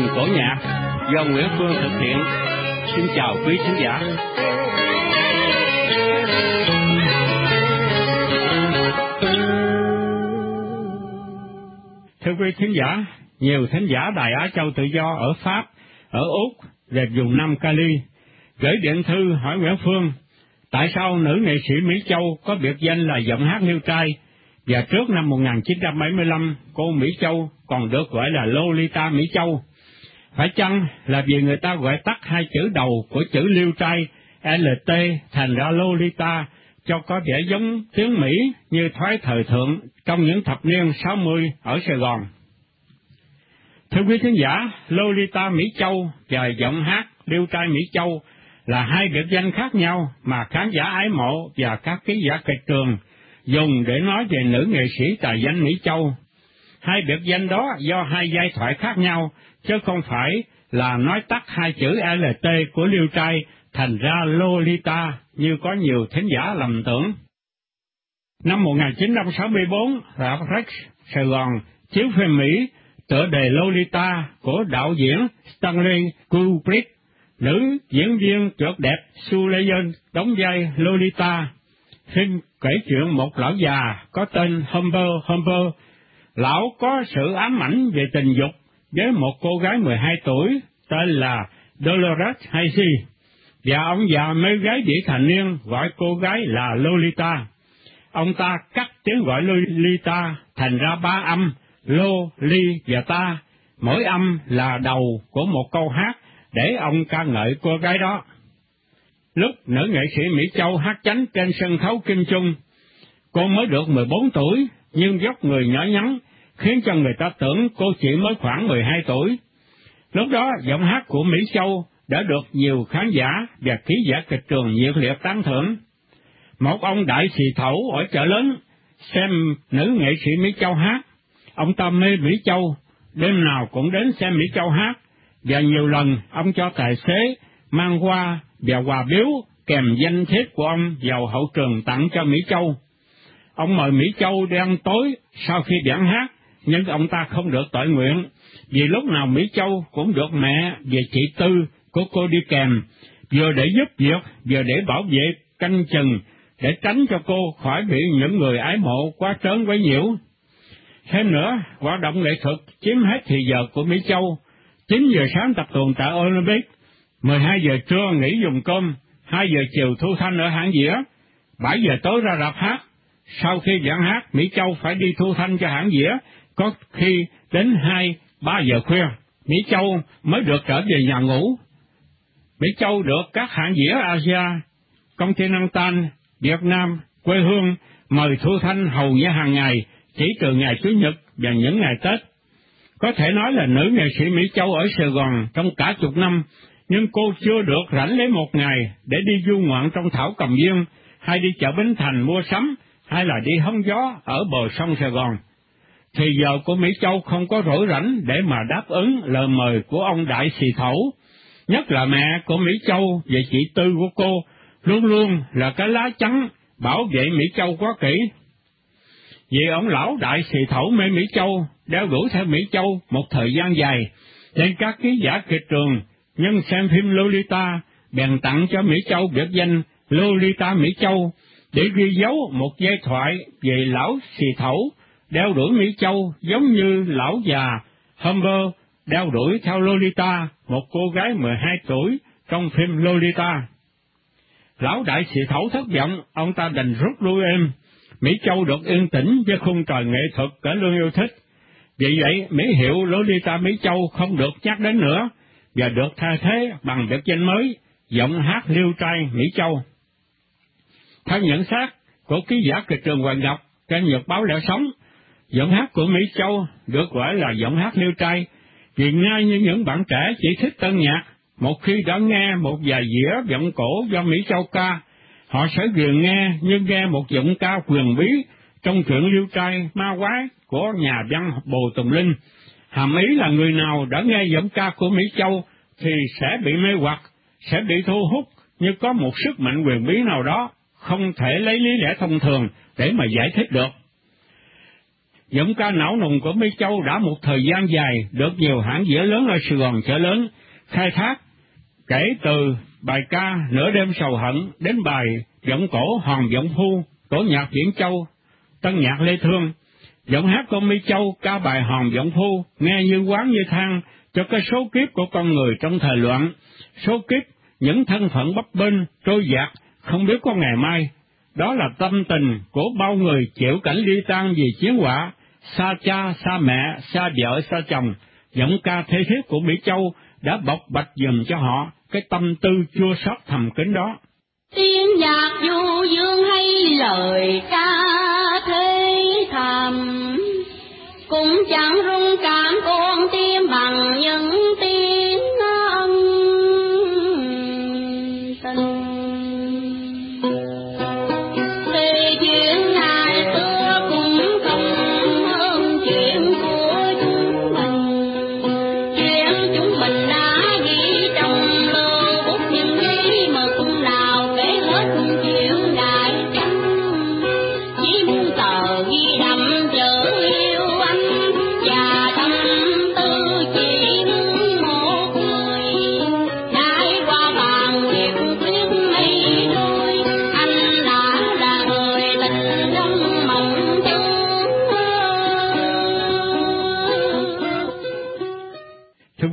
trình cổ nhạc do Nguyễn Phương thực hiện. Xin chào quý khán giả. Thưa quý khán giả, nhiều khán giả Đài Á Châu Tự Do ở Pháp, ở Úc về vùng Nam Cali gửi điện thư hỏi Nguyễn Phương tại sao nữ nghệ sĩ Mỹ Châu có biệt danh là giọng hát liêu trai và trước năm 1975 cô Mỹ Châu còn được gọi là Lolita Mỹ Châu. Phải chăng là vì người ta gọi tắt hai chữ đầu của chữ liêu trai LT thành ra Lolita cho có vẻ giống tiếng Mỹ như thoái thời thượng trong những thập niên 60 ở Sài Gòn. Thưa quý khán giả, Lolita Mỹ Châu và giọng hát liêu trai Mỹ Châu là hai biệt danh khác nhau mà khán giả ái mộ và các ký giả kịch trường dùng để nói về nữ nghệ sĩ tài danh Mỹ Châu. Hai biệt danh đó do hai giai thoại khác nhau, chứ không phải là nói tắt hai chữ LT của Liêu Trai thành ra Lolita như có nhiều thính giả lầm tưởng. Năm 1964, Rạp Rex Sài Gòn chiếu phim Mỹ tựa đề Lolita của đạo diễn Stanley Kubrick nữ diễn viên tuyệt đẹp Sue đóng vai Lolita. Phim kể chuyện một lão già có tên Humber Humber. Lão có sự ám ảnh về tình dục với một cô gái 12 tuổi tên là Dolores Hayes Và ông già mê gái vị thành niên gọi cô gái là Lolita. Ông ta cắt tiếng gọi Lolita thành ra ba âm, Lô, Li và ta. Mỗi âm là đầu của một câu hát để ông ca ngợi cô gái đó. Lúc nữ nghệ sĩ Mỹ Châu hát chánh trên sân khấu Kim Trung, cô mới được 14 tuổi, nhưng dốc người nhỏ nhắn, khiến cho người ta tưởng cô chỉ mới khoảng 12 tuổi. Lúc đó, giọng hát của Mỹ Châu đã được nhiều khán giả và ký giả kịch trường nhiệt liệt tán thưởng. Một ông đại sĩ thẩu ở chợ lớn xem nữ nghệ sĩ Mỹ Châu hát, ông ta mê Mỹ Châu, đêm nào cũng đến xem Mỹ Châu hát, và nhiều lần ông cho tài xế mang hoa và quà biếu kèm danh thiếp của ông vào hậu trường tặng cho Mỹ Châu. Ông mời Mỹ Châu đi ăn tối sau khi giảng hát, nhưng ông ta không được tội nguyện, vì lúc nào Mỹ Châu cũng được mẹ và chị Tư của cô đi kèm, vừa để giúp việc, vừa để bảo vệ, canh chừng, để tránh cho cô khỏi bị những người ái mộ quá trớn quá nhiễu. Thêm nữa, hoạt động nghệ thuật chiếm hết thời giờ của Mỹ Châu, 9 giờ sáng tập tuần tại Olympic, 12 giờ trưa nghỉ dùng cơm, 2 giờ chiều thu thanh ở hãng dĩa, 7 giờ tối ra rạp hát. Sau khi giảng hát, Mỹ Châu phải đi thu thanh cho hãng dĩa, có khi đến 2, 3 giờ khuya, Mỹ Châu mới được trở về nhà ngủ. Mỹ Châu được các hãng dĩa Asia, công ty năng tan, Việt Nam, quê hương mời thu thanh hầu như hàng ngày, chỉ từ ngày Chủ nhật và những ngày Tết. Có thể nói là nữ nghệ sĩ Mỹ Châu ở Sài Gòn trong cả chục năm, nhưng cô chưa được rảnh lấy một ngày để đi du ngoạn trong thảo cầm viên, hay đi chợ Bến Thành mua sắm, hay là đi hóng gió ở bờ sông Sài Gòn. Thì giờ của Mỹ Châu không có rỗi rảnh để mà đáp ứng lời mời của ông Đại Sì Thẩu, nhất là mẹ của Mỹ Châu và chị Tư của cô, luôn luôn là cái lá chắn bảo vệ Mỹ Châu quá kỹ. Vì ông lão Đại Sì Thẩu mê Mỹ Châu đeo đuổi theo Mỹ Châu một thời gian dài, nên các ký giả kịch trường nhân xem phim Lolita bèn tặng cho Mỹ Châu biệt danh Lolita Mỹ Châu để ghi dấu một giai thoại về lão xì thẩu đeo đuổi Mỹ Châu giống như lão già Humber đeo đuổi theo Lolita, một cô gái 12 tuổi trong phim Lolita. Lão đại sĩ thấu thất vọng, ông ta đành rút lui em Mỹ Châu được yên tĩnh với khung trời nghệ thuật cả lương yêu thích, vì vậy, mỹ hiệu Lolita Mỹ Châu không được nhắc đến nữa, và được thay thế bằng biệt danh mới, giọng hát liêu trai Mỹ Châu. Theo nhận xét của ký giả kịch trường Hoàng Ngọc trên Nhật báo Lẽ Sống, giọng hát của Mỹ Châu được gọi là giọng hát liêu trai, vì ngay như những bạn trẻ chỉ thích tân nhạc, một khi đã nghe một vài dĩa giọng cổ do Mỹ Châu ca, họ sẽ vừa nghe như nghe một giọng ca quyền bí trong truyện liêu trai ma quái của nhà văn Bồ Tùng Linh. Hàm ý là người nào đã nghe giọng ca của Mỹ Châu thì sẽ bị mê hoặc, sẽ bị thu hút như có một sức mạnh quyền bí nào đó, không thể lấy lý lẽ thông thường để mà giải thích được. Giọng ca não nùng của Mỹ Châu đã một thời gian dài được nhiều hãng dĩa lớn ở Sài Gòn trở lớn khai thác, kể từ bài ca Nửa đêm sầu hận đến bài Giọng cổ Hòn Giọng Phu, cổ nhạc Viễn Châu, tân nhạc Lê Thương. Giọng hát của Mỹ Châu ca bài Hòn Giọng Phu nghe như quán như thang cho cái số kiếp của con người trong thời loạn, số kiếp những thân phận bấp bênh, trôi dạt, không biết có ngày mai. Đó là tâm tình của bao người chịu cảnh ly tan vì chiến hỏa, xa cha, xa mẹ, xa vợ, xa chồng, giọng ca thế thiết của Mỹ Châu đã bộc bạch dùm cho họ cái tâm tư chua xót thầm kín đó. Tiếng nhạc du dương hay lời ca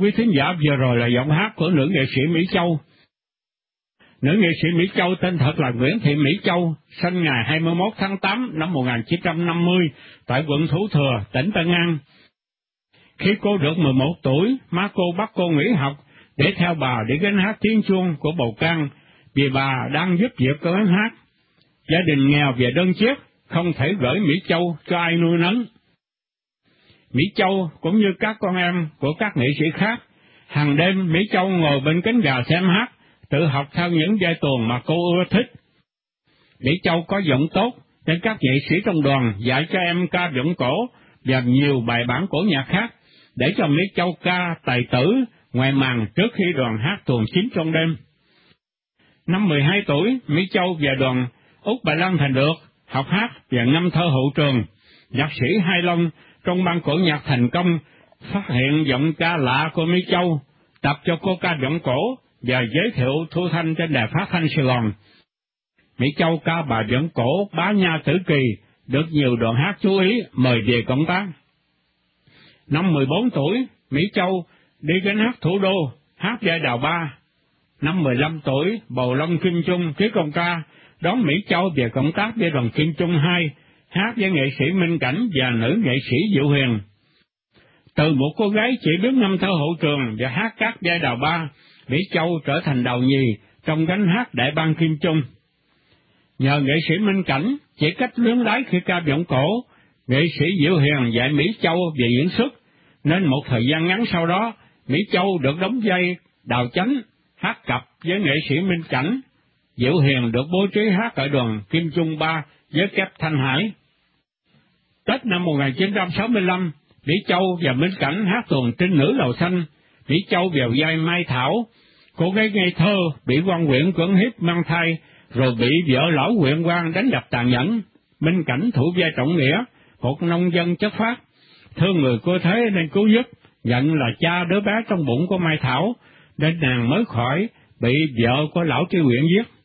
quý thính giả vừa rồi là giọng hát của nữ nghệ sĩ Mỹ Châu. Nữ nghệ sĩ Mỹ Châu tên thật là Nguyễn Thị Mỹ Châu, sinh ngày 21 tháng 8 năm 1950 tại quận Thủ Thừa, tỉnh Tân An. Khi cô được 11 tuổi, má cô bắt cô nghỉ học để theo bà để gánh hát tiếng chuông của bầu can, vì bà đang giúp việc cô gánh hát. Gia đình nghèo về đơn chiếc, không thể gửi Mỹ Châu cho ai nuôi nấng. Mỹ Châu cũng như các con em của các nghệ sĩ khác, hàng đêm Mỹ Châu ngồi bên cánh gà xem hát, tự học theo những giai tuồng mà cô ưa thích. Mỹ Châu có giọng tốt, nên các nghệ sĩ trong đoàn dạy cho em ca giọng cổ và nhiều bài bản cổ nhạc khác, để cho Mỹ Châu ca tài tử ngoài màn trước khi đoàn hát tuồng chính trong đêm. Năm 12 tuổi, Mỹ Châu và đoàn Úc Bà Lan Thành được học hát và ngâm thơ hậu trường. Nhạc sĩ Hai Long trong ban cổ nhạc thành công phát hiện giọng ca lạ của Mỹ Châu, tập cho cô ca giọng cổ và giới thiệu thu thanh trên đài phát thanh Sài Gòn. Mỹ Châu ca bài giọng cổ bá nha tử kỳ, được nhiều đoạn hát chú ý mời về công tác. Năm 14 tuổi, Mỹ Châu đi gánh hát thủ đô, hát giai đào ba. Năm 15 tuổi, Bầu Long Kim Trung ký công ca, đón Mỹ Châu về công tác với đoàn Kim Trung 2, hát với nghệ sĩ Minh Cảnh và nữ nghệ sĩ Diệu Huyền. Từ một cô gái chỉ biết ngâm thơ hậu trường và hát các giai đào ba, Mỹ Châu trở thành đầu nhì trong gánh hát đại ban Kim Trung. Nhờ nghệ sĩ Minh Cảnh chỉ cách luyến lái khi ca vọng cổ, nghệ sĩ Diệu Hiền dạy Mỹ Châu về diễn xuất, nên một thời gian ngắn sau đó, Mỹ Châu được đóng dây đào chánh, hát cặp với nghệ sĩ Minh Cảnh. Diệu Hiền được bố trí hát ở đoàn Kim Trung Ba với kép Thanh Hải. Tết năm 1965, Mỹ Châu và Minh Cảnh hát tuồng trinh nữ lầu xanh, Mỹ Châu vào vai Mai Thảo, cô gái ngây thơ bị quan huyện cưỡng hiếp mang thai, rồi bị vợ lão huyện quan đánh đập tàn nhẫn. Minh Cảnh thủ vai trọng nghĩa, một nông dân chất phát, thương người cô thế nên cứu giúp, nhận là cha đứa bé trong bụng của Mai Thảo, nên nàng mới khỏi bị vợ của lão tri huyện giết.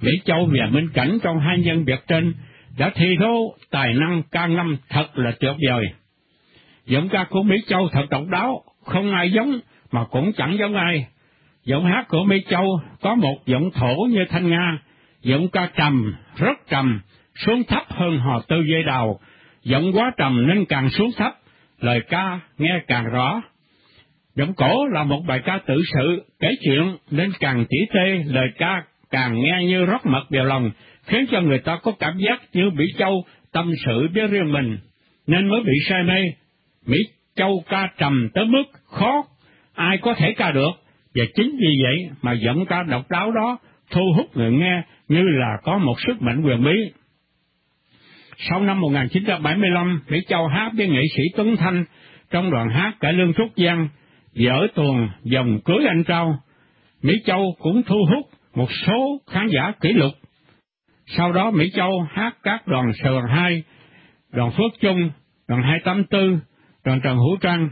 Mỹ Châu và Minh Cảnh trong hai nhân việc trên đã thi thố tài năng ca ngâm thật là tuyệt vời. Giọng ca của Mỹ Châu thật độc đáo, không ai giống mà cũng chẳng giống ai. Giọng hát của Mỹ Châu có một giọng thổ như thanh Nga, giọng ca trầm, rất trầm, xuống thấp hơn hò tư dây đào, giọng quá trầm nên càng xuống thấp, lời ca nghe càng rõ. Giọng cổ là một bài ca tự sự, kể chuyện nên càng tỉ tê, lời ca càng nghe như rót mật vào lòng, khiến cho người ta có cảm giác như mỹ Châu tâm sự với riêng mình, nên mới bị say mê. Mỹ Châu ca trầm tới mức khó, ai có thể ca được, và chính vì vậy mà giọng ca độc đáo đó thu hút người nghe như là có một sức mạnh quyền bí. Sau năm 1975, Mỹ Châu hát với nghệ sĩ Tuấn Thanh trong đoàn hát cải lương Trúc Giang, dở tuồng dòng cưới anh trao. Mỹ Châu cũng thu hút một số khán giả kỷ lục. Sau đó Mỹ Châu hát các đoàn Sài Gòn 2, đoàn Phước Trung đoàn 284, đoàn Trần Hữu Trang.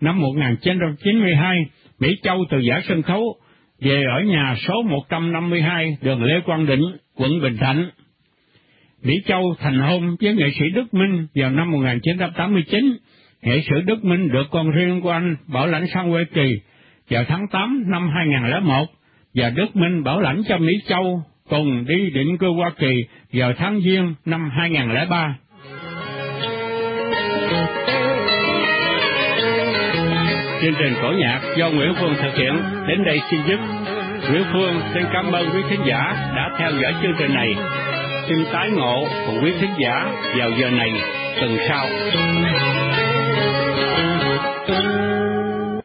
Năm 1992, Mỹ Châu từ giả sân khấu về ở nhà số 152 đường Lê Quang Định, quận Bình Thạnh. Mỹ Châu thành hôn với nghệ sĩ Đức Minh vào năm 1989. Nghệ sĩ Đức Minh được con riêng của anh bảo lãnh sang quê Kỳ vào tháng 8 năm 2001 và Đức Minh bảo lãnh cho Mỹ Châu cùng đi định cư Hoa Kỳ vào tháng Giêng năm 2003. Chương trình cổ nhạc do Nguyễn Phương thực hiện đến đây xin dứt. Nguyễn Phương xin cảm ơn quý khán giả đã theo dõi chương trình này. Xin tái ngộ cùng quý khán giả vào giờ này tuần sau.